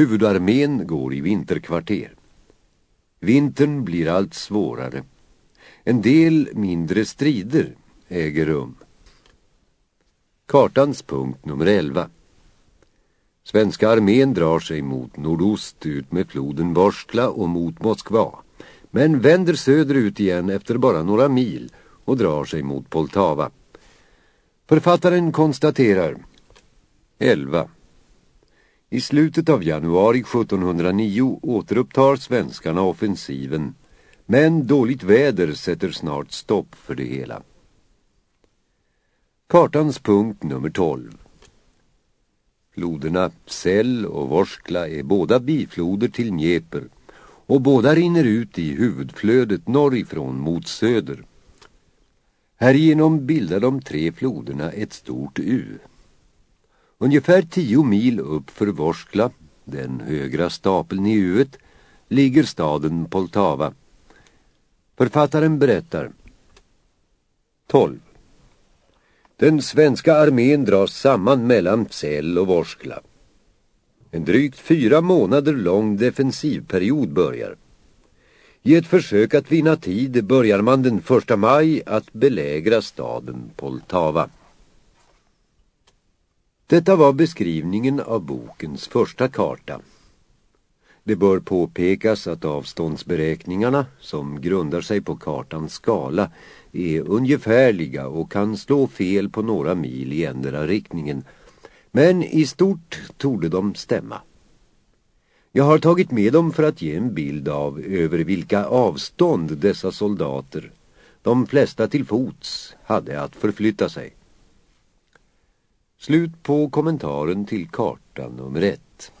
Huvudarmén går i vinterkvarter. Vintern blir allt svårare. En del mindre strider äger rum. Kartans punkt nummer 11. Svenska armén drar sig mot nordost ut med floden Vorskla och mot Moskva. Men vänder söderut igen efter bara några mil och drar sig mot Poltava. Författaren konstaterar 11. I slutet av januari 1709 återupptar svenskarna offensiven men dåligt väder sätter snart stopp för det hela. Kartans punkt nummer 12. Floderna Säll och Vorskla är båda bifloder till Dnieper och båda rinner ut i huvudflödet norrifrån mot söder. Härigenom bildar de tre floderna ett stort U. Ungefär tio mil upp för Vorskla, den högra stapeln i huvudet, ligger staden Poltava. Författaren berättar 12. Den svenska armén dras samman mellan Säll och Vorskla. En drygt fyra månader lång defensivperiod börjar. I ett försök att vinna tid börjar man den första maj att belägra staden Poltava. Detta var beskrivningen av bokens första karta. Det bör påpekas att avståndsberäkningarna, som grundar sig på kartans skala, är ungefärliga och kan slå fel på några mil i ändra riktningen. Men i stort torde de stämma. Jag har tagit med dem för att ge en bild av över vilka avstånd dessa soldater, de flesta till fots, hade att förflytta sig. Slut på kommentaren till karta nummer ett.